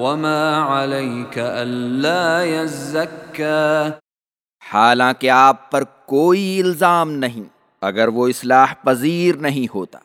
وما عليك الا يزكى حالانکہ آپ پر کوئی الزام نہیں اگر وہ اصلاح پذیر نہیں ہوتا۔